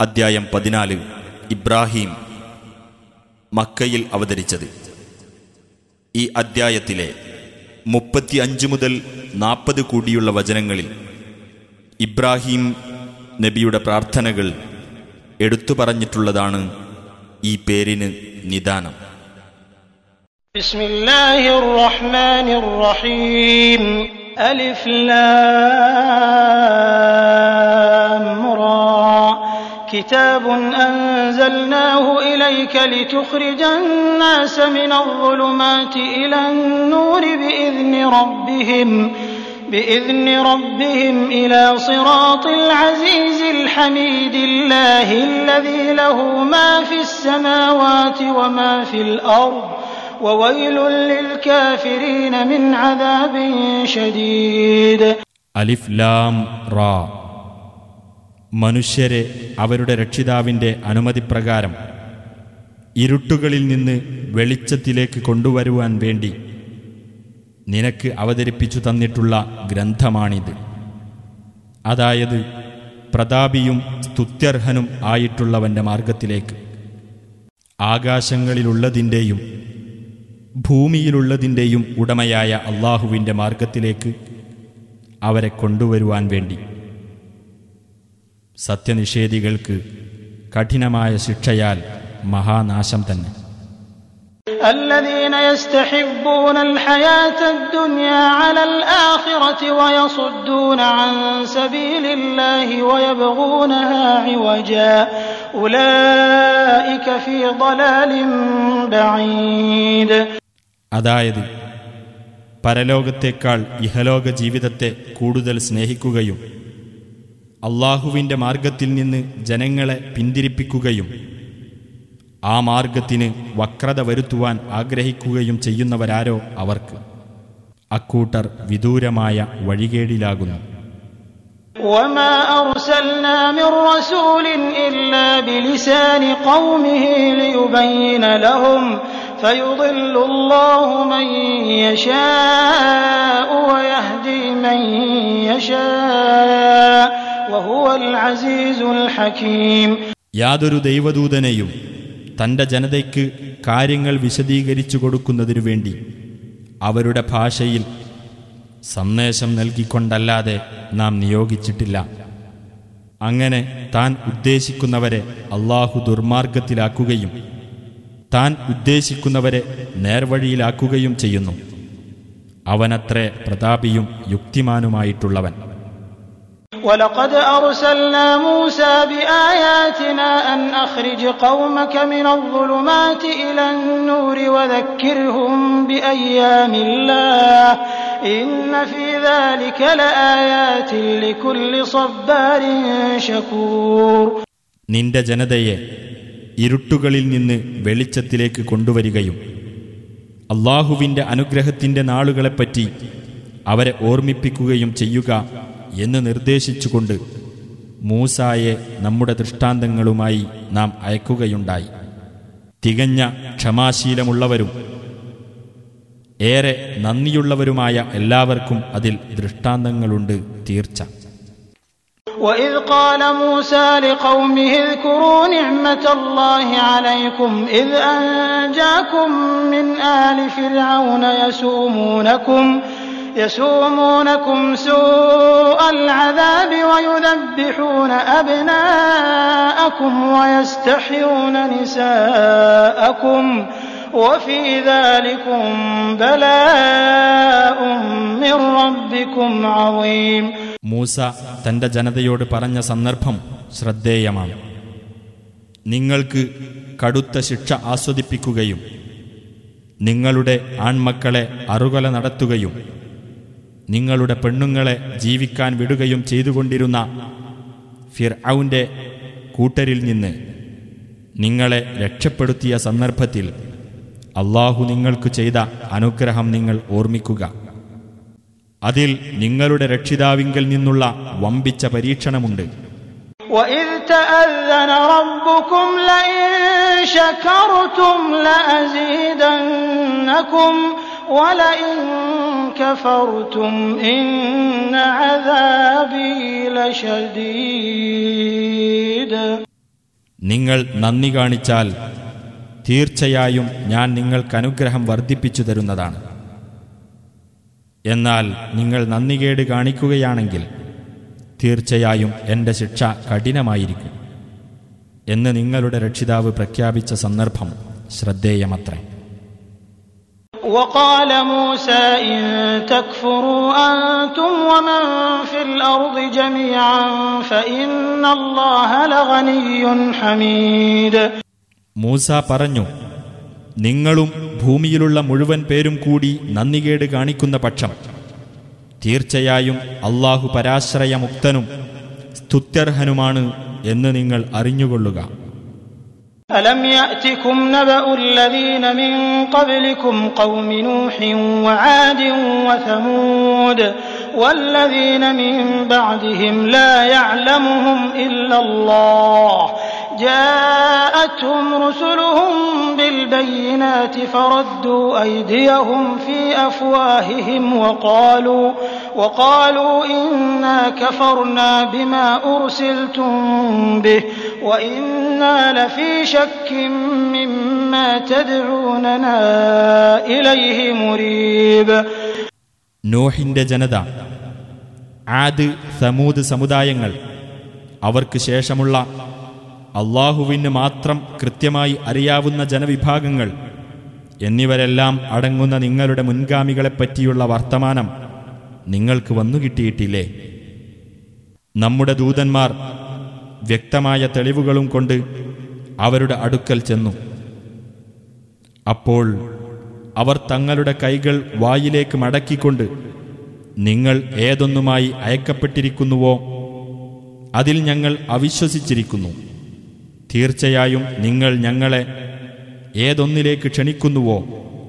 അദ്ധ്യായം പതിനാല്. ഇബ്രാഹിം മക്കയിൽ അവതരിച്ചത്. ഈ അദ്ധ്യായത്തിലെ മുപ്പത്തി അഞ്ച് മുതൽ നാൽപ്പത് കൂടിയുള്ള വചനങ്ങളിൽ ഇബ്രാഹിം നബിയുടെ പ്രാർത്ഥനകൾ എടുത്തു പറഞ്ഞിട്ടുള്ളതാണ് ഈ പേരിന് നിദാനം. ബിസ്മില്ലാഹിർ റഹ്മാനിർ റഹീം ലാം كتاب أنزلناه إليك لتخرج الناس من الظلمات إلى النور بإذن ربهم بإذن ربهم إلى صراط العزيز الحميد الله الذي له ما في السماوات وما في الأرض وويل للكافرين من عذاب شديد. ألف لام را. മനുഷ്യരെ അവരുടെ രക്ഷിതാവിന്റെ അനുമതിപ്രകാരം ഇരുട്ടുകളിൽ നിന്ന് വെളിച്ചത്തിലേക്ക് കൊണ്ടുവരുവാൻ വേണ്ടി നിനക്ക് അവതരിപ്പിച്ചു തന്നിട്ടുള്ള ഗ്രന്ഥമാണിത്. അതായത് പ്രതാപിയും സ്തുത്യർഹനും ആയിട്ടുള്ളവന്റെ മാർഗത്തിലേക്ക് ആകാശങ്ങളിലുള്ളതിന്റെയും ഭൂമിയിലുള്ളതിന്റെയും ഉടമയായ അള്ളാഹുവിന്റെ മാർഗത്തിലേക്ക് അവരെ കൊണ്ടുവരുവാൻ വേണ്ടി. സത്യനിഷേധികൾക്ക് കഠിനമായ ശിക്ഷയാൽ മഹാനാശം തന്നെ الذين يستحبون الحياة الدنيا على الآخرة ويصدون عن سبيل الله ويبغونها عوجا أولئك في ضلال بعيد അതായത് പരലോകത്തേക്കാൾ ഇഹലോക ജീവിതത്തെ കൂടുതൽ സ്നേഹിക്കുകയും അള്ളാഹുവിന്റെ മാർഗത്തിൽ നിന്ന് ജനങ്ങളെ പിന്തിരിപ്പിക്കുകയും ആ മാർഗത്തിന് വക്രത വരുത്തുവാൻ ആഗ്രഹിക്കുകയും ചെയ്യുന്നവരാരോ അവർക്ക്. അക്കൂട്ടർ വിദൂരമായ വഴികേടിലാകുന്നു. യാതൊരു ദൈവദൂതനെയും തന്റെ ജനതയ്ക്ക് കാര്യങ്ങൾ വിശദീകരിച്ചു കൊടുക്കുന്നതിനു വേണ്ടി അവരുടെ ഭാഷയിൽ സന്ദേശം നൽകിക്കൊണ്ടല്ലാതെ നാം നിയോഗിച്ചിട്ടില്ല. അങ്ങനെ താൻ ഉദ്ദേശിക്കുന്നവരെ അള്ളാഹു ദുർമാർഗത്തിലാക്കുകയും താൻ ഉദ്ദേശിക്കുന്നവരെ നേർവഴിയിലാക്കുകയും ചെയ്യുന്നു. അവനത്രേ പ്രതാപിയും യുക്തിമാനുമായിട്ടുള്ളവൻ. ولقد أرسلنا موسى بآياتنا أن أخرج قومك من الظلمات إلى النور وذكرهم بأيام الله إن في ذلك لآيات لكل صبار شكور നിന്റെ ജനതയെ ഇരുട്ടുകളിൽ നിന്ന് വെളിച്ചത്തിലേക്ക് കൊണ്ടുവരികയും അള്ളാഹുവിൻ്റെ അനുഗ്രഹത്തിൻ്റെ നാളുകളെപ്പറ്റി അവരെ ഓർമ്മിപ്പിക്കുകയും ചെയ്യുക എന്ന് നിർദ്ദേശിച്ചുകൊണ്ട് മൂസായെ നമ്മുടെ ദൃഷ്ടാന്തങ്ങളുമായി നാം അയക്കുകയുണ്ടായി തികഞ്ഞ ക്ഷമാശീലമുള്ളവരും ഏറെ നന്ദിയുള്ളവരുമായ എല്ലാവർക്കും അതിൽ ദൃഷ്ടാന്തങ്ങളുണ്ട് തീർച്ച وإذ قال موسى لقومه اذكروا نعمة الله عليكم إذ أنجاكم من آل فرعون يسومونكم يسومونكم سوء العذاب ويذبحون أبناءكم ويستحيون نساءكم وفي ذلكم بلاء من ربكم عظيم മൂസ തന്റെ ജനതയോട് പറഞ്ഞ സന്ദർഭം ശ്രദ്ധേയമാണ് നിങ്ങൾക്ക് കടുത്ത ശിക്ഷ ആസ്വദിപ്പിക്കുകയും നിങ്ങളുടെ ആൺമക്കളെ അറുകൊല നടത്തുകയും നിങ്ങളുടെ പെണ്ണുങ്ങളെ ജീവിക്കാൻ വിടുകയും ചെയ്തുകൊണ്ടിരുന്ന ഫിർ ഔന്റെ കൂട്ടരിൽ നിന്ന് നിങ്ങളെ രക്ഷപ്പെടുത്തിയ സന്ദർഭത്തിൽ അള്ളാഹു നിങ്ങൾക്ക് ചെയ്ത അനുഗ്രഹം നിങ്ങൾ ഓർമ്മിക്കുക അതിൽ നിങ്ങളുടെ രക്ഷിതാവിങ്കൽ നിന്നുള്ള വമ്പിച്ച പരീക്ഷണമുണ്ട് وإذ تأذن ربكم لئن شكرتم لأزيدنكم ولئن كفرتم إن عذابي لشديد നിങ്ങൾ നന്ദി കാണിച്ചാൽ തീർച്ചയായും ഞാൻ നിങ്ങൾക്ക് അനുഗ്രഹം വർദ്ധിപ്പിച്ചു തരുന്നതാണ് എന്നാൽ നിങ്ങൾ നന്ദികേട് കാണിക്കുകയാണെങ്കിൽ തീർച്ചയായും എൻ്റെ ശിക്ഷ കഠിനമായിരിക്കും എന്ന് നിങ്ങളുടെ രക്ഷിതാവ് പ്രഖ്യാപിച്ച സന്ദർഭം ശ്രദ്ധേയമത്രേ وقال موسى إن تكفروا أنتم ومن في الأرض جميعا فإن الله لغني حميد മൂസ പറഞ്ഞു നിങ്ങളും ഭൂമിയിലുള്ള മുഴുവൻ പേരും കൂടി നന്ദികേട് കാണിക്കുന്ന പക്ഷം തീർച്ചയായും അള്ളാഹു പരാശ്രയമുക്തനും സ്തുത്യർഹനുമാണ് എന്ന് നിങ്ങൾ അറിഞ്ഞുകൊള്ളുക ألم يأتكم نبأ الذين من قبلكم قوم نوح وعاد وثمود والذين من بعدهم لا يعلمهم إلا الله جاءتهم رسلهم بالبينات فردوا أيديهم في أفواههم وقالوا وقالوا إنا كفرنا بما أرسلتم به നോഹിന്റെ ജനത ആദ് സമൂത് സമുദായങ്ങൾ അവർക്ക് ശേഷമുള്ള അള്ളാഹുവിന് മാത്രം കൃത്യമായി അറിയാവുന്ന ജനവിഭാഗങ്ങൾ എന്നിവരെല്ലാം അടങ്ങുന്ന നിങ്ങളുടെ മുൻഗാമികളെപ്പറ്റിയുള്ള വർത്തമാനം നിങ്ങൾക്ക് വന്നുകിട്ടിയിട്ടില്ലേ? നമ്മുടെ ദൂതന്മാർ വ്യക്തമായ തെളിവുകളും കൊണ്ട് അവരുടെ അടുക്കൽ ചെന്നു. അപ്പോൾ അവർ തങ്ങളുടെ കൈകൾ വായിലേക്ക് മടക്കിക്കൊണ്ട് നിങ്ങൾ ഏതൊന്നുമായി അയക്കപ്പെട്ടിരിക്കുന്നുവോ അതിൽ ഞങ്ങൾ അവിശ്വസിച്ചിരിക്കുന്നു. തീർച്ചയായും നിങ്ങൾ ഞങ്ങളെ ഏതൊന്നിലേക്ക് ക്ഷണിക്കുന്നുവോ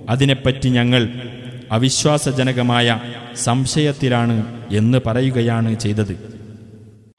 അതിനെപ്പറ്റി ഞങ്ങൾ അവിശ്വാസജനകമായ സംശയത്തിലാണ് എന്ന് പറയുകയാണ് ചെയ്തത്.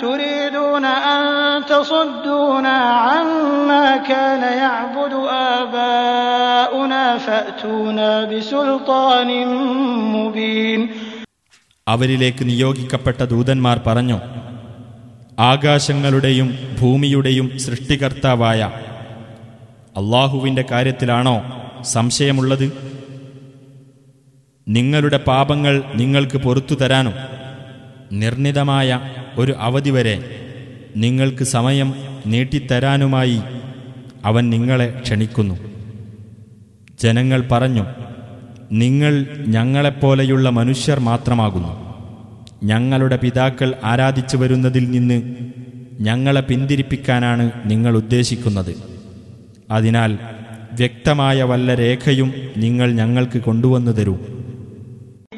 تريدون أن تصدونا عما كان يعبد آباؤنا فأتونا بسلطان مبين അവരിലേക്ക് നിയോഗിക്കപ്പെട്ട ദൂതന്മാർ പറഞ്ഞു ആകാശങ്ങളുടെയും ഭൂമിയുടെയും സൃഷ്ടികർത്താവായ അള്ളാഹുവിൻ്റെ കാര്യത്തിലാണോ സംശയമുള്ളത് നിങ്ങളുടെ പാപങ്ങൾ നിങ്ങൾക്ക് പൊറത്തു തരാനും നിർണിതമായ ഒരു അവധി വരെ നിങ്ങൾക്ക് സമയം നീട്ടിത്തരാനുമായി അവൻ നിങ്ങളെ ക്ഷണിക്കുന്നു. ജനങ്ങൾ പറഞ്ഞു നിങ്ങൾ ഞങ്ങളെപ്പോലെയുള്ള മനുഷ്യർ മാത്രമാകുന്നു. ഞങ്ങളുടെ പിതാക്കൾ ആരാധിച്ചു വരുന്നതിൽ നിന്ന് ഞങ്ങളെ പിന്തിരിപ്പിക്കാനാണ് നിങ്ങൾ ഉദ്ദേശിക്കുന്നത്. അതിനാൽ വ്യക്തമായ വല്ല രേഖയും നിങ്ങൾ ഞങ്ങൾക്ക് കൊണ്ടുവന്നു തരൂ.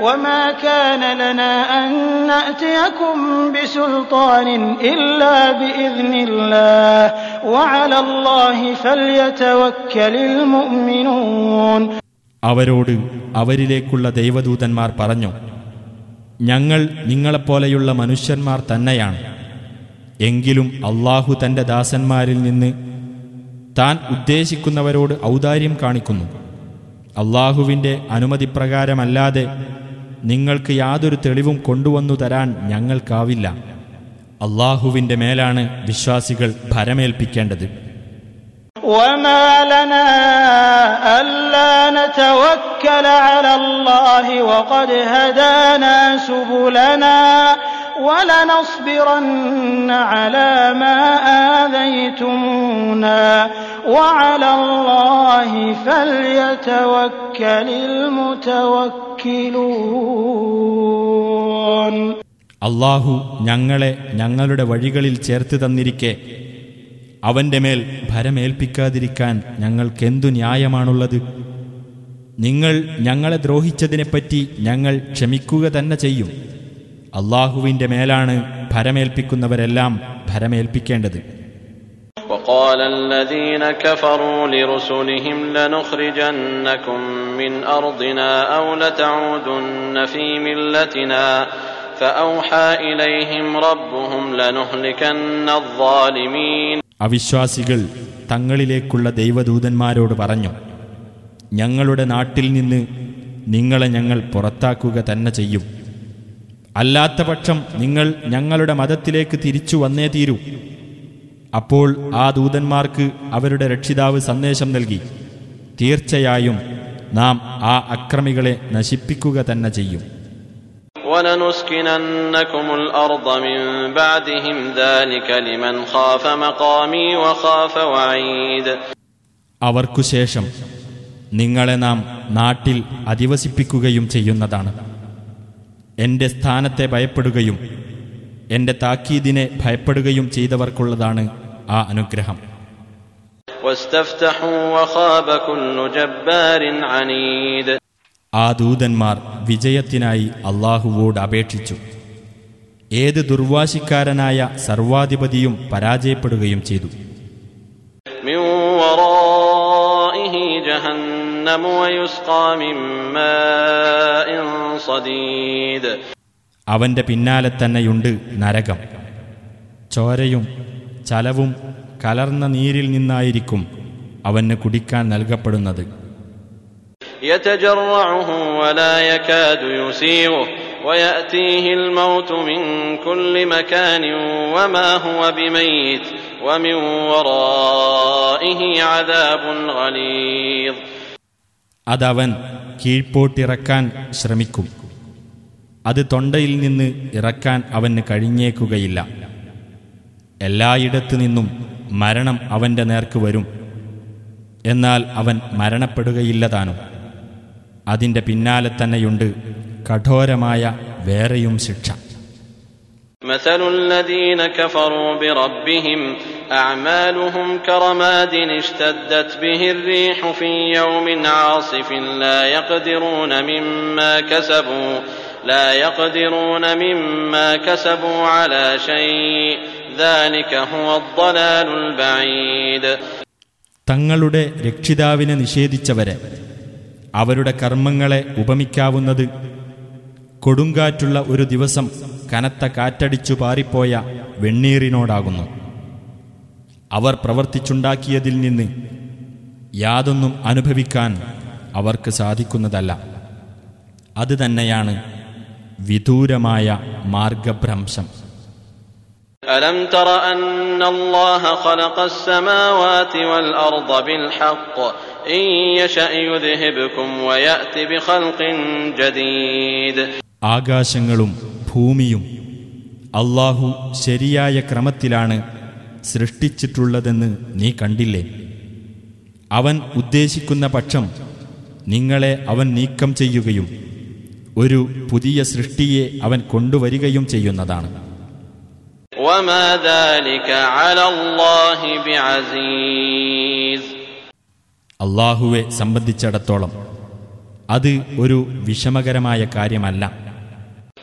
وما كان لنا أن نأتيكم بسلطان إلا بإذن الله وعلى الله فليتوكل المؤمنون അവരോട് അവരിലേക്കുള്ള ദൈവദൂതന്മാർ പറഞ്ഞു ഞങ്ങൾ നിങ്ങളെപ്പോലെയുള്ള മനുഷ്യന്മാർ തന്നെയാണ് എങ്കിലും അള്ളാഹു തന്റെ ദാസന്മാരിൽ നിന്ന് താൻ ഉദ്ദേശിക്കുന്നവരോട് ഔദാര്യം കാണിക്കുന്നു അള്ളാഹുവിൻ്റെ അനുമതിപ്രകാരമല്ലാതെ നിങ്ങൾക്ക് യാതൊരു തെളിവും കൊണ്ടുവന്നു തരാൻ ഞങ്ങൾക്കാവില്ല അള്ളാഹുവിൻ്റെ മേലാണ് വിശ്വാസികൾ ഭരമേൽപ്പിക്കേണ്ടത് وما لنا ألا نتوكل على الله وقد هدانا سبلنا ولنصبرن على ما آذيتمونا وعلى الله فليتوكل المتوكلون അള്ളാഹു ഞങ്ങളെ ഞങ്ങളുടെ വഴികളിൽ ചേർത്ത് തന്നിരിക്കെ അവന്റെ മേൽ ഭരമേൽപ്പിക്കാതിരിക്കാൻ ഞങ്ങൾക്കെന്തു ന്യായമാണുള്ളത് നിങ്ങൾ ഞങ്ങളെ ദ്രോഹിച്ചതിനെപ്പറ്റി ഞങ്ങൾ ക്ഷമിക്കുക തന്നെ ചെയ്യും അള്ളാഹുവിന്റെ മേലാണ് ഭരമേൽപ്പിക്കുന്നവരെല്ലാം ഭരമേൽപ്പിക്കേണ്ടത് وقال الذين كفروا لرسلهم لنخرجنكم من أرضنا أو لتعودن في ملتنا فأوحى إليهم ربهم لنهلكن الظالمين അവിശ്വാസികൾ തങ്ങളിലേക്കുള്ള ദൈവദൂതന്മാരോട് പറഞ്ഞു ഞങ്ങളുടെ നാട്ടിൽ നിന്ന് നിങ്ങളെ ഞങ്ങൾ പുറത്താക്കുക തന്നെ ചെയ്യും അല്ലാത്ത പക്ഷം നിങ്ങൾ ഞങ്ങളുടെ മതത്തിലേക്ക് തിരിച്ചു വന്നേ തീരൂ. അപ്പോൾ ആ ദൂതന്മാർക്ക് അവരുടെ രക്ഷിതാവ് സന്ദേശം നൽകി. തീർച്ചയായും നാം ആ അക്രമികളെ നശിപ്പിക്കുക തന്നെ ചെയ്യും. അവർക്കുശേഷം നിങ്ങളെ നാം നാട്ടിൽ അധിവസിപ്പിക്കുകയും ചെയ്യുന്നതാണ്. എന്റെ സ്ഥാനത്തെ ഭയപ്പെടുകയും എന്റെ താക്കീദിനെ ഭയപ്പെടുകയും ചെയ്തവർക്കുള്ളതാണ് ആ അനുഗ്രഹം. ആ ദൂതന്മാർ വിജയത്തിനായി അള്ളാഹുവോട് അപേക്ഷിച്ചു. ഏത് ദുർവാശിക്കാരനായ സർവാധിപതിയും പരാജയപ്പെടുകയും ചെയ്തു. جهنم ويسقى من ماء صديد അവന്റെ പിന്നാലെ തന്നെയുണ്ട് നരകം ചോരയും ചലവും കലർന്ന നീരിൽ നിന്നായിരിക്കും അവന് കുടിക്കാൻ നൽകപ്പെടുന്നത് يتجرعه ولا يكاد يسيغه ويأتيه الموت من كل مكان وما هو بميت ومن ورائه عذاب غليظ അതവൻ കീഴ്പോട്ടിറക്കാൻ ശ്രമിക്കും. അത് തൊണ്ടയിൽ നിന്ന് ഇറക്കാൻ അവന് കഴിഞ്ഞേക്കുകയില്ല. എല്ലായിടത്തു നിന്നും മരണം അവന്റെ നേർക്ക് വരും. എന്നാൽ അവൻ മരണപ്പെടുകയില്ല താനും അതിന്റെ പിന്നാലെ തന്നെയുണ്ട് കഠോരമായ വേറെയും ശിക്ഷ. مثل الذين كفروا بربهم أعمالهم كرماد اشتدت به الريح في يوم عاصف لا يقدرون مما كسبوا لا يقدرون مما كسبوا على شيء ذلك هو الضلال البعيد തങ്ങളുടെ രക്ഷിതാവിനെ നിഷേധിച്ചവരെ അവരുടെ കർമ്മങ്ങളെ ഉപമിക്കാവുന്നത് കൊടുങ്കാറ്റുള്ള ഒരു ദിവസം കനത്ത കാറ്റടിച്ചു പാറിപ്പോയ വെണ്ണീറിനോടാകുന്നു അവർ പ്രവർത്തിച്ചുണ്ടാക്കിയതിൽ നിന്ന് യാതൊന്നും അനുഭവിക്കാൻ അവർക്ക് സാധിക്കുന്നതല്ല അത് തന്നെയാണ് വിദൂരമായ മാർഗഭ്രംശം ألم تر أن الله خلق السماوات والأرض بالحق إن يشأ يذهبكم ويأت بخلق جديد ആകാശങ്ങളും ഭൂമിയും അള്ളാഹു ശരിയായ ക്രമത്തിലാണ് സൃഷ്ടിച്ചിട്ടുള്ളതെന്ന് നീ കണ്ടില്ലേ? അവൻ ഉദ്ദേശിക്കുന്ന പക്ഷം നിങ്ങളെ അവൻ നീക്കം ചെയ്യുകയും ഒരു പുതിയ സൃഷ്ടിയെ അവൻ കൊണ്ടുവരികയും ചെയ്യുന്നതാണ്. അള്ളാഹുവെ സംബന്ധിച്ചിടത്തോളം അത് ഒരു വിഷമകരമായ കാര്യമല്ല.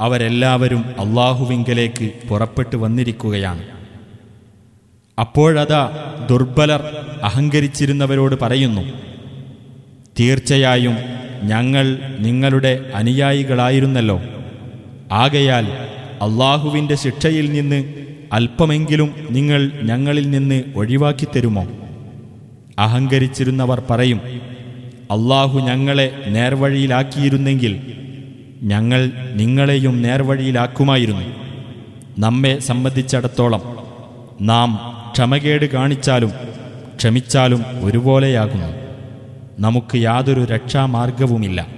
അവരെല്ലാവരും അള്ളാഹുവിങ്കലേക്ക് പുറപ്പെട്ടു വന്നിരിക്കുകയാണ്. അപ്പോഴതാ ദുർബലർ അഹങ്കരിച്ചിരുന്നവരോട് പറയുന്നു തീർച്ചയായും ഞങ്ങൾ നിങ്ങളുടെ അനുയായികളായിരുന്നല്ലോ. ആകയാൽ അള്ളാഹുവിന്റെ ശിക്ഷയിൽ നിന്ന് അല്പമെങ്കിലും നിങ്ങൾ ഞങ്ങളിൽ നിന്ന് ഒഴിവാക്കി തരുമോ? അഹങ്കരിച്ചിരുന്നവർ പറയും അള്ളാഹു ഞങ്ങളെ നേർവഴിയിലാക്കിയിരുന്നെങ്കിൽ ഞങ്ങൾ നിങ്ങളെയും നേർവഴിയിലാക്കുമായിരുന്നു. നമ്മെ സംബന്ധിച്ചിടത്തോളം നാം ക്ഷമകേട് കാണിച്ചാലും ക്ഷമിച്ചാലും ഒരുപോലെയാകുന്നു. നമുക്ക് യാതൊരു രക്ഷാമാർഗവുമില്ല.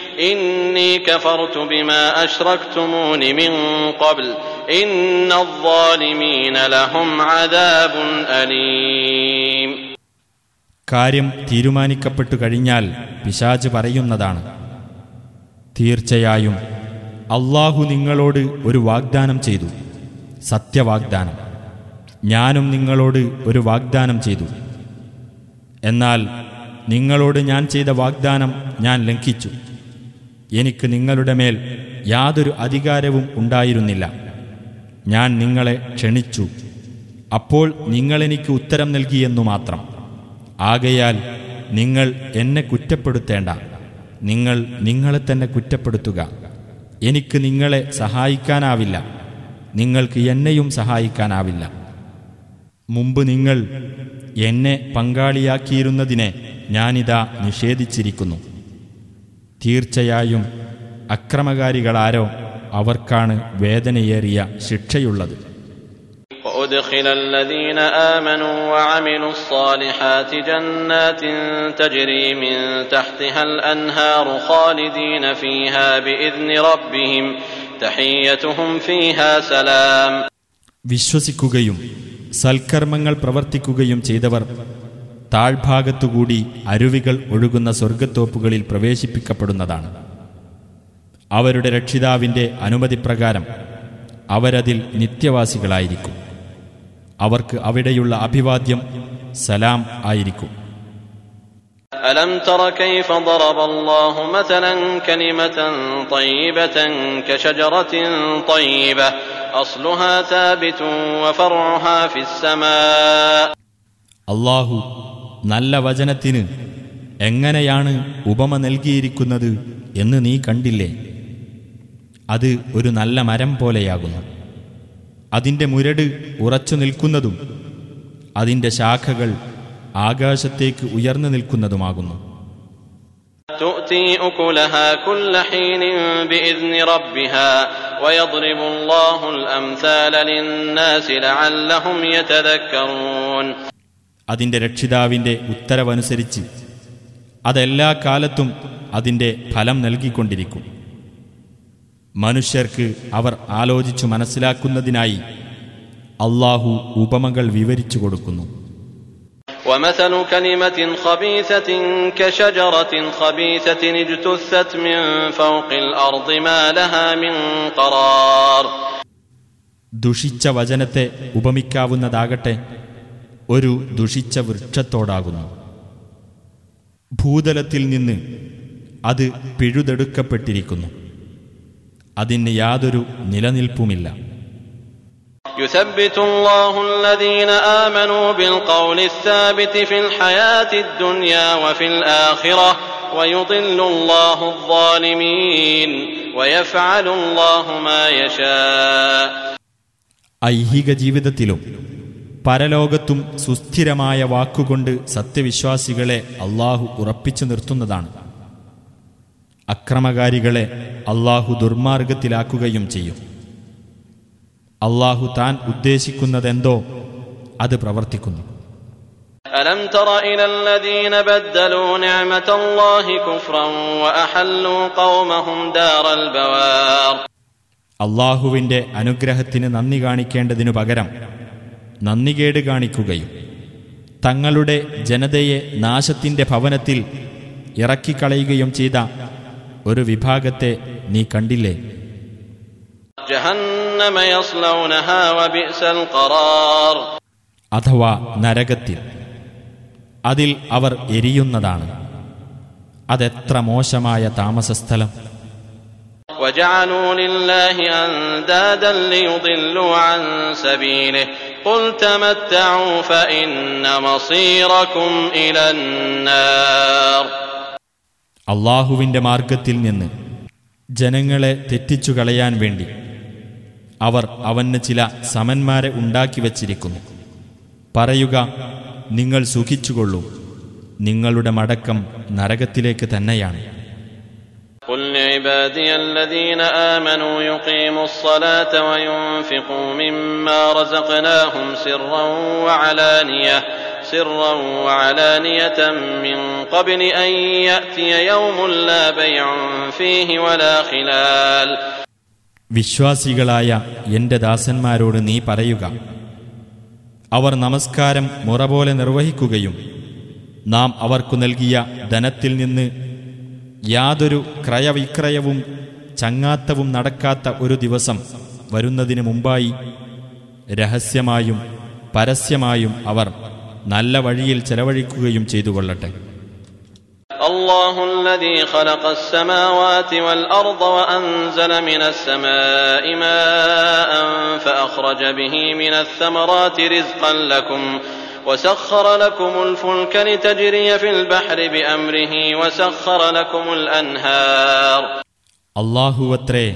اني كفرت بما اشركتمون من قبل ان الظالمين لهم عذاب اليم കാര്യം തീരുമാനിക്കപ്പെട്ടു കഴിഞ്ഞാൽ പിശാജ് പറയുന്നതാണ് തീർച്ചയായും അള്ളാഹു നിങ്ങളോട് ഒരു വാഗ്ദാനം ചെയ്തു സത്യവാഗ്ദാനം ഞാനും നിങ്ങളോട് ഒരു വാഗ്ദാനം ചെയ്തു എന്നാൽ നിങ്ങളോട് ഞാൻ ചെയ്ത വാഗ്ദാനം ഞാൻ ലംഘിച്ചു എനിക്ക് നിങ്ങളുടെ മേൽ യാതൊരു അധികാരവും ഉണ്ടായിരുന്നില്ല. ഞാൻ നിങ്ങളെ ക്ഷണിച്ചു. അപ്പോൾ നിങ്ങളെനിക്ക് ഉത്തരം നൽകിയെന്നു മാത്രം. ആകയാൽ നിങ്ങൾ എന്നെ കുറ്റപ്പെടുത്തേണ്ട. നിങ്ങൾ നിങ്ങളെ തന്നെ കുറ്റപ്പെടുത്തുക. എനിക്ക് നിങ്ങളെ സഹായിക്കാനാവില്ല. നിങ്ങൾക്ക് എന്നെയും സഹായിക്കാനാവില്ല. മുമ്പ് നിങ്ങൾ എന്നെ പങ്കാളിയാക്കിയിരുന്നതിനെ ഞാനിതാ നിഷേധിച്ചിരിക്കുന്നു. തീർച്ചയായും അക്രമകാരികളാരോ അവർക്കാണ് വേദനയേറിയ ശിക്ഷയുള്ളത് وادخل الذين امنوا وعملوا الصالحات جنات تجري من تحتها الانهار خالدين فيها باذن ربهم تحيتهم فيها سلام വിശ്വസിക്കുകയും സൽക്കർമ്മങ്ങൾ പ്രവർത്തിക്കുകയും ചെയ്തവർ താഴ്ഭാഗത്തുകൂടി അരുവികൾ ഒഴുകുന്ന സ്വർഗത്തോപ്പുകളിൽ പ്രവേശിപ്പിക്കപ്പെടുന്നതാണ് അവരുടെ രക്ഷിതാവിന്റെ അനുമതിപ്രകാരം അവരതിൽ നിത്യവാസികളായിരിക്കും അവർക്ക് അവിടെയുള്ള അഭിവാദ്യം സലാം ആയിരിക്കും الم تر كيف ضرب الله مثلا كلمه طيبه كشجره طيبه اصلها ثابت وفرعها في السماء അള്ളാഹു നല്ല വചനത്തിന് എങ്ങനെയാണ് ഉപമ നൽകിയിരിക്കുന്നത് എന്ന് നീ കണ്ടില്ലേ? അത് ഒരു നല്ല മരം പോലെയാകുന്നു. അതിന്റെ മുരട് ഉറച്ചു നിൽക്കുന്നതും അതിന്റെ ശാഖകൾ ആകാശത്തേക്ക് ഉയർന്നു നിൽക്കുന്നതുമാകുന്നു. അതിൻ്റെ രക്ഷിതാവിൻ്റെ ഉത്തരവനുസരിച്ച് അതെല്ലാ കാലത്തും അതിൻ്റെ ഫലം നൽകിക്കൊണ്ടിരിക്കും മനുഷ്യർക്ക് അവർ ആലോചിച്ചു മനസ്സിലാക്കുന്നതിനായി അള്ളാഹു ഉപമകൾ വിവരിച്ചു കൊടുക്കുന്നു ومثل كلمة خبيثة كشجرة خبيثة اجتثت من فوق الأرض ما لها من قرار ദുഷിച്ച വചനത്തെ ഉപമിക്കാവുന്നതാകട്ടെ ഒരു ദുഷിച്ച വൃക്ഷത്തോടാകുന്നു ഭൂതലത്തിൽ നിന്ന് അത് പിഴുതെടുക്കപ്പെട്ടിരിക്കുന്നു അതിന് യാതൊരു നിലനിൽപ്പുമില്ല يثبت الله الذين آمنوا بالقول الثابت في الحياة الدنيا وفي الآخرة ويضل الله الظالمين ويفعل الله ما يشاء ഐഹിക ജീവിതത്തിലും പരലോകത്തും സുസ്ഥിരമായ വാക്കുകൊണ്ട് സത്യവിശ്വാസികളെ അള്ളാഹു ഉറപ്പിച്ചു നിർത്തുന്നതാണ് അക്രമകാരികളെ അള്ളാഹു ദുർമാർഗത്തിലാക്കുകയും ചെയ്യും അള്ളാഹു താൻ ഉദ്ദേശിക്കുന്നതെന്തോ അത് പ്രവർത്തിക്കുന്നു ألم تر إلى الذين بدلوا نعمة الله كفرا وأحلوا قومهم دار البوار അള്ളാഹുവിൻ്റെ അനുഗ്രഹത്തിന് നന്ദി കാണിക്കേണ്ടതിനു പകരം നന്ദികേട് കാണിക്കുകയും തങ്ങളുടെ ജനതയെ നാശത്തിൻ്റെ ഭവനത്തിൽ ഇറക്കിക്കളയുകയും ചെയ്ത ഒരു വിഭാഗത്തെ നീ കണ്ടില്ലേ جهنم يصلونها وبئس القرار അഥവാ നരകത്തിൽ അതിൽ അവർ എരിയുന്നതാണ് അതെത്ര മോശമായ താമസസ്ഥലം وجعلوا لله أندادا ليضلوا عن سبيله قل تمتعوا فإن مصيركم إلى النار അള്ളാഹുവിൻ്റെ മാർഗത്തിൽ നിന്ന് ജനങ്ങളെ തെറ്റിച്ചു കളയാൻ വേണ്ടി അവർ അവന് ചില സമന്മാരെ ഉണ്ടാക്കി വച്ചിരിക്കുന്നു പറയുക നിങ്ങൾ സുഖിച്ചുകൊള്ളൂ നിങ്ങളുടെ മടക്കം നരകത്തിലേക്ക് തന്നെയാണ് قل لعبادي الذين آمنوا يقيموا الصلاة وينفقوا مما رزقناهم سرا وعلانية سرا وعلانية من قبل أن يأتي يوم لا بيع فيه ولا خلال വിശ്വാസികളായ എന്റെ ദാസന്മാരോട് നീ പറയുക അവർ നമസ്കാരം മുറ പോലെ നിർവഹിക്കുകയും നാം അവർക്കു നൽകിയ ധനത്തിൽ നിന്ന് യാതൊരു ക്രയവിക്രയവും ചങ്ങാത്തവും നടക്കാത്ത ഒരു ദിവസം വരുന്നതിന് മുമ്പായി രഹസ്യമായും പരസ്യമായും അവർ നല്ല വഴിയിൽ ചെലവഴിക്കുകയും ചെയ്തു കൊള്ളട്ടെ الله الذي خلق السماوات والأرض وأنزل من السماء ماء فأخرج به من الثمرات رزقا لكم وسخر لكم الفلك لتجري في البحر بأمره وسخر لكم الأنهار അള്ളാഹുവത്രേ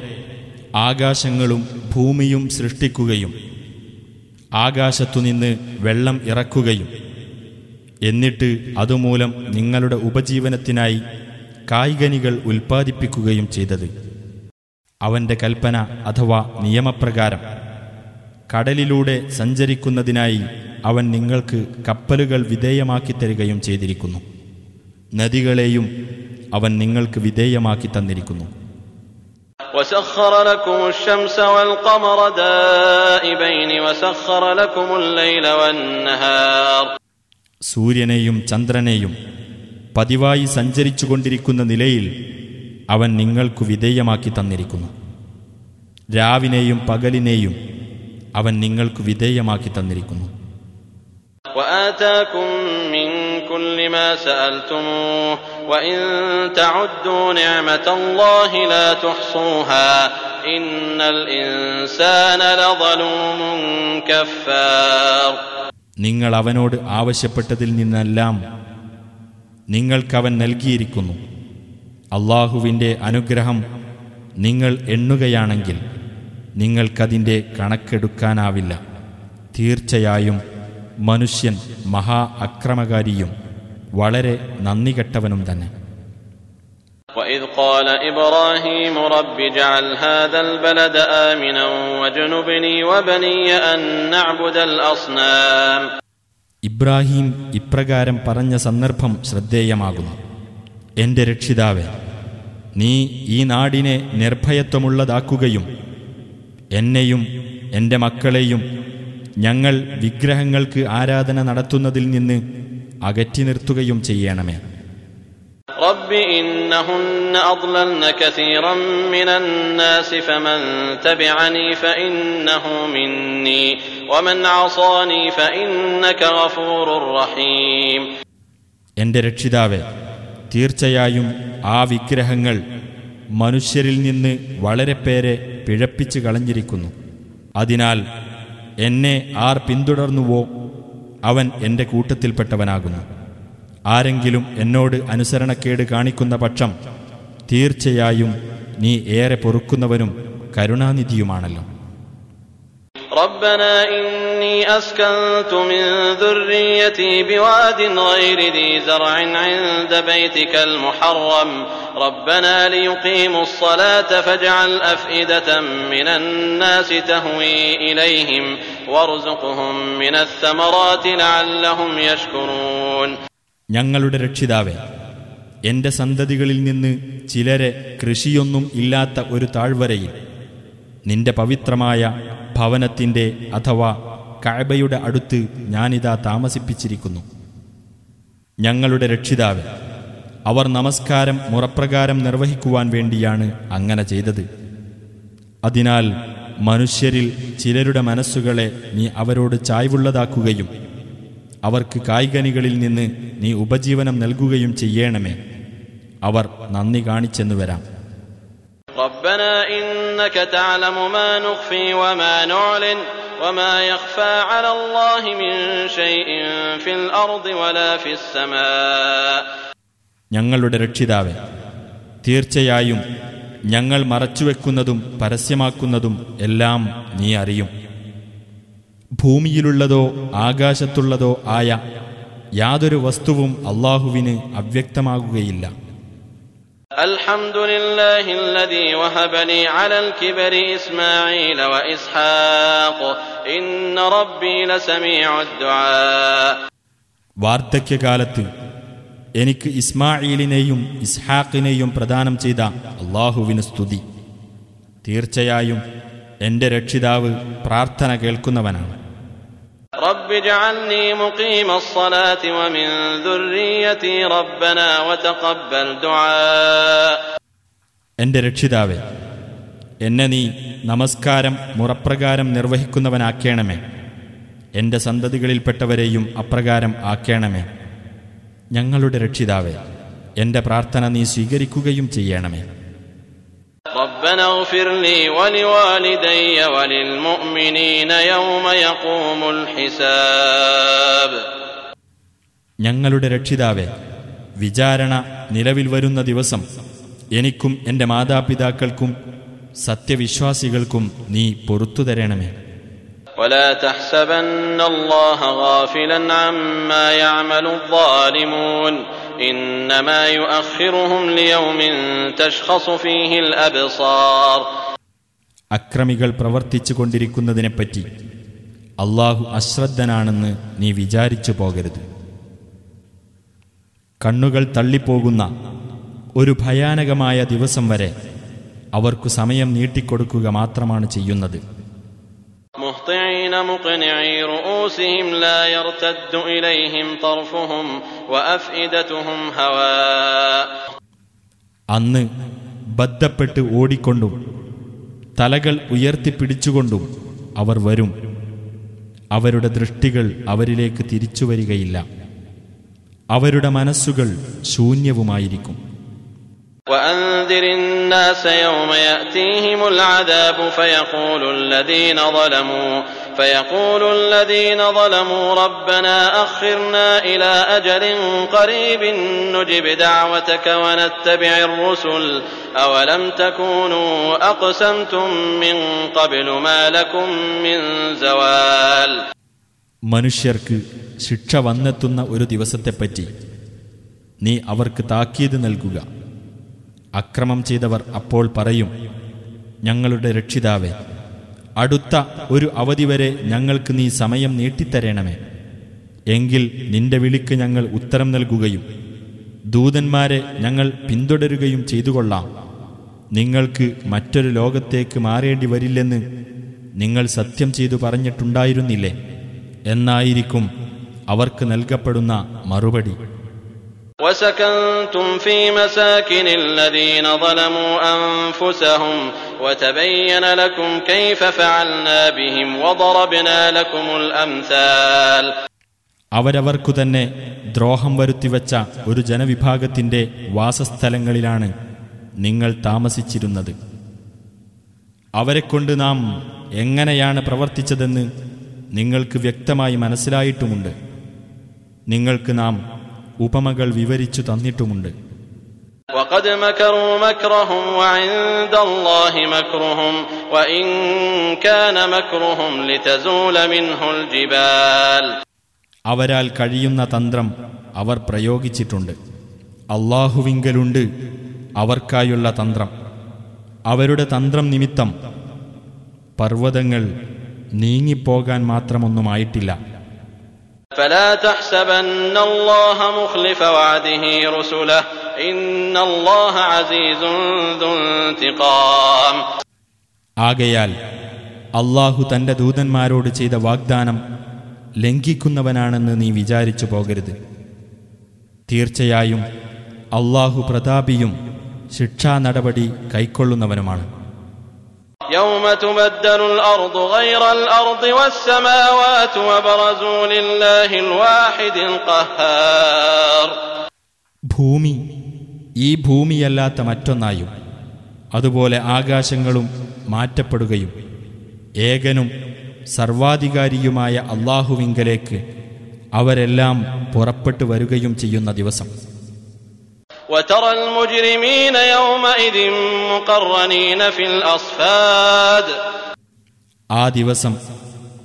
ആകാശങ്ങളും ഭൂമിയും സൃഷ്ടിക്കുകയും ആകാശത്തുനിന്ന് വെള്ളം ഇറക്കുകയും എന്നിട്ട് അതുമൂലം നിങ്ങളുടെ ഉപജീവനത്തിനായി കായ്കനികൾ ഉൽപ്പാദിപ്പിക്കുകയും ചെയ്തത് അവന്റെ കൽപ്പന അഥവാ നിയമപ്രകാരം കടലിലൂടെ സഞ്ചരിക്കുന്നതിനായി അവൻ നിങ്ങൾക്ക് കപ്പലുകൾ വിധേയമാക്കി തരികയും ചെയ്തിരിക്കുന്നു നദികളെയും അവൻ നിങ്ങൾക്ക് വിധേയമാക്കി തന്നിരിക്കുന്നു وسخر لكم الشمس والقمر دائبين وسخر لكم الليل والنهار സൂര്യനെയും ചന്ദ്രനെയും പതിവായി സഞ്ചരിച്ചുകൊണ്ടിരിക്കുന്ന നിലയിൽ അവൻ നിങ്ങൾക്കു വിധേയമാക്കി തന്നിരിക്കുന്നു രാവിനെയും പകലിനെയും അവൻ നിങ്ങൾക്കു വിധേയമാക്കി തന്നിരിക്കുന്നു وآتاكم من كل ما سألتموه وإن تعدوا نعمة الله لا تحصوها إن الإنسان لظلوم كفار നിങ്ങൾ അവനോട് ആവശ്യപ്പെട്ടതിൽ നിന്നെല്ലാം നിങ്ങൾക്കവൻ നൽകിയിരിക്കുന്നു അള്ളാഹുവിൻ്റെ അനുഗ്രഹം നിങ്ങൾ എണ്ണുകയാണെങ്കിൽ നിങ്ങൾക്കതിൻ്റെ കണക്കെടുക്കാനാവില്ല തീർച്ചയായും മനുഷ്യൻ മഹാ അക്രമകാരിയും വളരെ നന്ദികെട്ടവനും തന്നെ وإذ قال إبراهيم رب اجعل هذا البلد آمنا واجنبني وبني أن نعبد الأصنام ഇബ്രാഹിം ഇപ്രകാരം പറഞ്ഞ സന്ദർഭം ശ്രദ്ധേയമാകുന്നു എന്റെ രക്ഷിതാവേ നീ ഈ നാടിനെ നിർഭയത്വമുള്ളതാക്കുകയും എന്നെയും എന്റെ മക്കളെയും ഞങ്ങൾ വിഗ്രഹങ്ങൾക്ക് ആരാധന നടത്തുന്നതിൽ നിന്ന് അകറ്റി നിർത്തുകയും ചെയ്യണമേ رب إنهن أضللن كثيرا من الناس فمن تبعني فإنه مني ومن عصاني فإنك غفور رحيم എന്റെ രക്ഷിതാവേ തീർച്ചയായും ആ വിഗ്രഹങ്ങൾ മനുഷ്യരിൽ നിന്ന് വളരെ പേരെ പിഴപ്പിച്ചു കളഞ്ഞിരിക്കുന്നു അതിനാൽ എന്നെ ആർ പിന്തുടർന്നുവോ അവൻ എന്റെ കൂട്ടത്തിൽപ്പെട്ടവനാകുന്നു. ആരെങ്കിലും എന്നോട് അനുസരണക്കേട് കാണിക്കുന്ന പക്ഷം തീർച്ചയായും നീ ഏറെ പൊറുക്കുന്നവനും കരുണാനിധിയുമാണല്ലോ. ربنا إني أسكنت من ذريتي بواد غير ذي زرع عند بيتك المحرم ربنا ليقيموا الصلاة فاجعل أفئدة من الناس تهوي إليهم وارزقهم من الثمرات لعلهم يشكرون ഞങ്ങളുടെ രക്ഷിതാവേ എന്റെ സന്തതികളിൽ നിന്ന് ചിലരെ കൃഷിയൊന്നും ഇല്ലാത്ത ഒരു താഴ്വരയിൽ നിന്റെ പവിത്രമായ ഭവനത്തിന്റെ അഥവാ കഅബയുടെ അടുത്ത് ഞാനിതാ താമസിപ്പിച്ചിരിക്കുന്നു. ഞങ്ങളുടെ രക്ഷിതാവ് അവർ നമസ്കാരം മുറപ്രകാരം നിർവഹിക്കുവാൻ വേണ്ടിയാണ് അങ്ങനെ ചെയ്തത്. അതിനാൽ മനുഷ്യരിൽ ചിലരുടെ മനസ്സുകളെ നീ അവരോട് ചായ്വുള്ളതാക്കുകയും അവർക്ക് കായികനികളിൽ നിന്ന് നീ ഉപജീവനം നൽകുകയും ചെയ്യണമേ. അവർ നന്ദി കാണിച്ചെന്നു വരാം. ربنا إنك تعلم ما نخفي وما نعلن وما يخفى على الله من شيء في الأرض ولا في السماء ഞങ്ങളുടെ രക്ഷിതാവെ തീർച്ചയായും ഞങ്ങൾ മറച്ചുവെക്കുന്നതും പരസ്യമാക്കുന്നതും എല്ലാം നീ അറിയും ഭൂമിയിലുള്ളതോ ആകാശത്തുള്ളതോ ആയ യാതൊരു വസ്തുവും അള്ളാഹുവിന് അവ്യക്തമാകുകയില്ല الحمد لله الذي وهب لي على الكبر إسماعيل وإسحاق إن ربي لسميع الدعاء വാർദ്ധക്യകാലത്ത് എനിക്ക് ഇസ്മായിലിനെയും ഇസ്ഹാക്കിനെയും പ്രദാനം ചെയ്ത അള്ളാഹുവിന് സ്തുതി തീർച്ചയായും എന്റെ രക്ഷിതാവ് പ്രാർത്ഥന കേൾക്കുന്നവനാണ് رب اجعلني مقيم الصلاة ومن ذريتي ربنا وتقبل دعاء എന്റെ രക്ഷിതാവെ എന്നെ നീ നമസ്കാരം മുറപ്രകാരം നിർവഹിക്കുന്നവനാക്കേണമേ എന്റെ സന്തതികളിൽപ്പെട്ടവരെയും അപ്രകാരം ആക്കേണമേ ഞങ്ങളുടെ രക്ഷിതാവെ എന്റെ പ്രാർത്ഥന നീ സ്വീകരിക്കുകയും ചെയ്യണമേ ربنا اغفر لي ولوالدي وللمؤمنين يوم يقوم الحساب ഞങ്ങളുടെ രക്ഷിതാവെ വിചാരണ നിലവിൽ വരുന്ന ദിവസം എനിക്കും എന്റെ മാതാപിതാക്കൾക്കും സത്യവിശ്വാസികൾക്കും നീ പൊറത്തു തരണമേ ولا تحسبن الله غافلا عما يعمل الظالمون انما يؤخرهم ليوم تشخص فيه الابصار അക്രമികൾ പ്രവർത്തിച്ചു കൊണ്ടിരിക്കുന്നതിനെപ്പറ്റി അള്ളാഹു അശ്രദ്ധനാണെന്ന് നീ വിചാരിച്ചു പോകരുത് കണ്ണുകൾ തള്ളിപ്പോകുന്ന ഒരു ഭയാനകമായ ദിവസം വരെ അവർക്കു സമയം നീട്ടിക്കൊടുക്കുക മാത്രമാണ് ചെയ്യുന്നത് مهطعين مقنعي رؤوسهم لا يرتد اليهم طرفهم وافئدتهم هواء അന്ന് ബദ്ധപ്പെട്ട് ഓടിക്കൊണ്ടും തലകൾ ഉയർത്തിപ്പിടിച്ചുകൊണ്ടും അവർ വരും അവരുടെ ദൃഷ്ടികൾ അവരിലേക്ക് തിരിച്ചു വരികയില്ല അവരുടെ മനസ്സുകൾ ശൂന്യവുമായിരിക്കും وأنذر الناس يوم يأتيهم العذاب فيقول الذين ظلموا فيقول الذين ظلموا ربنا أخرنا إلى أجل قريب نجب دعوتك ونتبع الرسل أولم تكونوا أقسمتم من قبل ما لكم من زوال മനുഷ്യർക്ക് ശിക്ഷ വന്നെത്തുന്ന ഒരു ദിവസത്തെപ്പറ്റി നീ അവർക്ക് താക്കീത് നൽകുക അക്രമം ചെയ്തവർ അപ്പോൾ പറയും ഞങ്ങളുടെ രക്ഷിതാവെ അടുത്ത ഒരു അവധി വരെ ഞങ്ങൾക്ക് നീ സമയം നീട്ടിത്തരണമേ. എങ്കിൽ നിന്റെ വിളിക്ക് ഞങ്ങൾ ഉത്തരം നൽകുകയും ദൂതന്മാരെ ഞങ്ങൾ പിന്തുടരുകയും ചെയ്തുകൊള്ളാം. നിങ്ങൾക്ക് മറ്റൊരു ലോകത്തേക്ക് മാറേണ്ടി വരില്ലെന്ന് നിങ്ങൾ സത്യം ചെയ്തു പറഞ്ഞിട്ടുണ്ടായിരുന്നില്ലേ? എന്നായിരിക്കും അവർക്ക് നൽകപ്പെടുന്ന മറുപടി. وسكنتم في مساكن الذين ظلموا أنفسهم وتبين لكم كيف فعلنا بهم وضربنا لكم الأمثال അവരവർക്കു തന്നെ ദ്രോഹം വരുത്തിവച്ച ഒരു ജനവിഭാഗത്തിന്റെ വാസസ്ഥലങ്ങളിലാണ് നിങ്ങൾ താമസിച്ചിരുന്നത് അവരെക്കൊണ്ട് നാം എങ്ങനെയാണ് പ്രവർത്തിച്ചതെന്ന് നിങ്ങൾക്ക് വ്യക്തമായി മനസ്സിലായിട്ടുമുണ്ട് നിങ്ങൾക്ക് നാം ഉപമകൾ വിവരിച്ചു തന്നിട്ടുമുണ്ട് وقد مكروا مكرهم وعند الله مكرهم وإن كان مكرهم لتزول منه الجبال അവരാൽ കഴിയുന്ന തന്ത്രം അവർ പ്രയോഗിച്ചിട്ടുണ്ട് അള്ളാഹുവിങ്കലുണ്ട് അവർക്കായുള്ള തന്ത്രം അവരുടെ തന്ത്രം നിമിത്തം പർവ്വതങ്ങൾ നീങ്ങിപ്പോകാൻ മാത്രമൊന്നുമായിട്ടില്ല فلا تحسبن الله مخلف وعده رسله إن الله عزيز ذو انتقام ആകയാൽ അള്ളാഹു തന്റെ ദൂതന്മാരോട് ചെയ്ത വാഗ്ദാനം ലംഘിക്കുന്നവനാണെന്ന് നീ വിചാരിച്ചു പോകരുത് തീർച്ചയായും അള്ളാഹു പ്രതാപിയും ശിക്ഷാ നടപടി കൈക്കൊള്ളുന്നവനുമാണ് يوم تبدل الأرض غير الأرض والسماوات وبرزوا لله الواحد القهار ഭൂമി ഈ ഭൂമിയല്ലാത്ത മറ്റൊന്നായും അതുപോലെ ആകാശങ്ങളും മാറ്റപ്പെടുകയും ഏകനും സർവാധികാരിയുമായ അള്ളാഹുവിങ്കലേക്ക് അവരെല്ലാം പുറപ്പെട്ടു വരികയും ചെയ്യുന്ന ദിവസം وترى المجرمين يومئذ مقرنين في الأصفاد ആ ദിവസം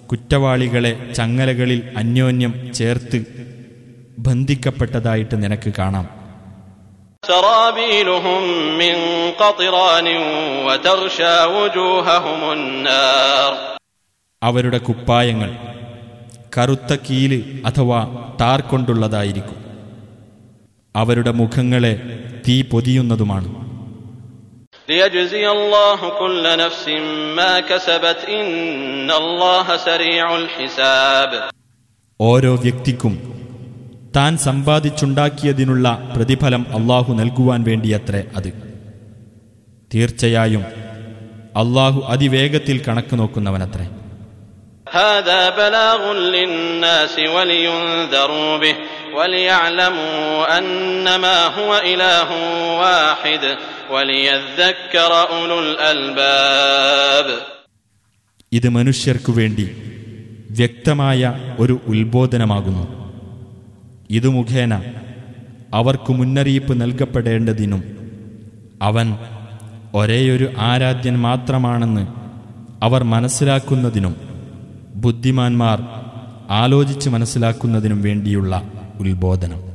കുറ്റവാളികളെ ചങ്ങലകളിൽ അന്യോന്യം ചേർത്ത് ബന്ധിക്കപ്പെട്ടതായിട്ട് നിനക്ക് കാണാം سرابيلهم من قطران وتغشى وجوههم النار അവരുടെ കുപ്പായങ്ങൾ കറുത്ത കീല് അഥവാ ടാർ കൊണ്ടുള്ളതായിരിക്കും അവരുടെ മുഖങ്ങളെ തീ പൊതിയുന്നതുമാണ്. ഓരോ വ്യക്തിക്കും താൻ സമ്പാദിച്ചുണ്ടാക്കിയതിനുള്ള പ്രതിഫലം അള്ളാഹു നൽകുവാൻ വേണ്ടിയത്രേ അത്. തീർച്ചയായും അള്ളാഹു അതിവേഗത്തിൽ കണക്ക് നോക്കുന്നവനത്രേ. ഹാദാ ബലാഗുൻ ലിന്നാസി വലിയുൻദറൂ ബിഹി. وليعلموا أنما هو إله واحد وليذكر أولو الألباب ഇത് മനുഷ്യർക്കു വേണ്ടി വ്യക്തമായ ഒരു ഉത്ബോധനമാകുന്നു ഇതു മുഖേന അവർക്കു മുന്നറിയിപ്പ് നൽകപ്പെടേണ്ടതിനും അവൻ ഒരേയൊരു ആരാധ്യൻ മാത്രമാണെന്ന് അവർ മനസ്സിലാക്കുന്നതിനും ബുദ്ധിമാന്മാർ ആലോചിച്ച് മനസ്സിലാക്കുന്നതിനും വേണ്ടിയുള്ള ഉത്ബോധനം.